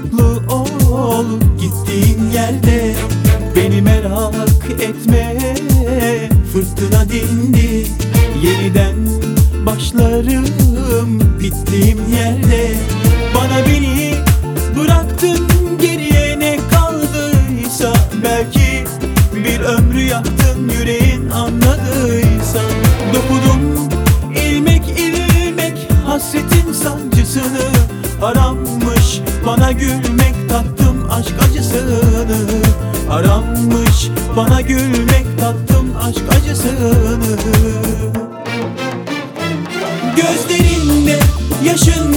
mutlu ol gittiğin yerde. Beni merak etme. Fırtına dindi. Yeniden başlarım bittiğim yerde. Bana beni bıraktın geriye ne kaldıysa. Belki bir ömrü yaktın yüreğin anladıysa. Dokudum ilmek ilmek hasretin sancısını. Haram bana gülmek tattım aşk acısını Aranmış bana gülmek tattım aşk acısını Gözlerinde yaşındım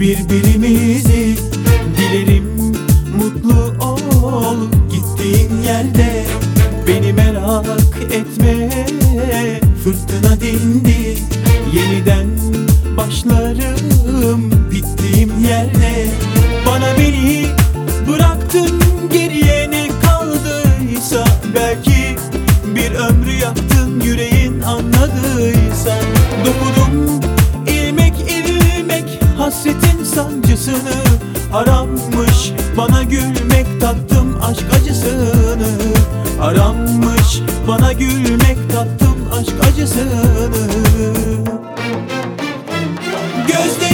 birbirimizi. Dilerim mutlu ol gittiğin yerde. Beni merak etme fırtına dindi. Yeniden başlarım bittiğim yerde. Bana beni gülmek tattım aşk acısını Gözlerinde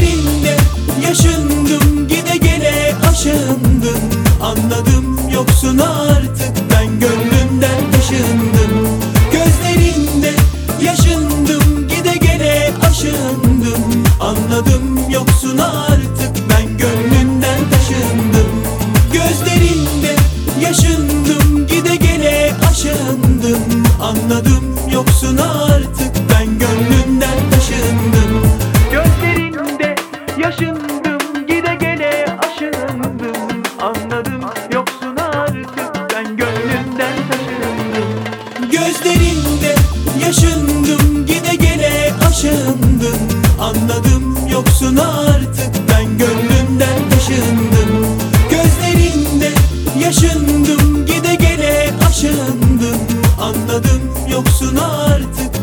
Yoksun artık. Ben gönlünden taşındım. Gözlerinde yaşındım Gide gele aşındım. Anladım yoksun artık. Ben gönlünden taşındım. Gözlerinde yaşındım Gide gele aşındım. Anladım yoksun artık. Ben gönlünden taşındım Anladım yoksun artık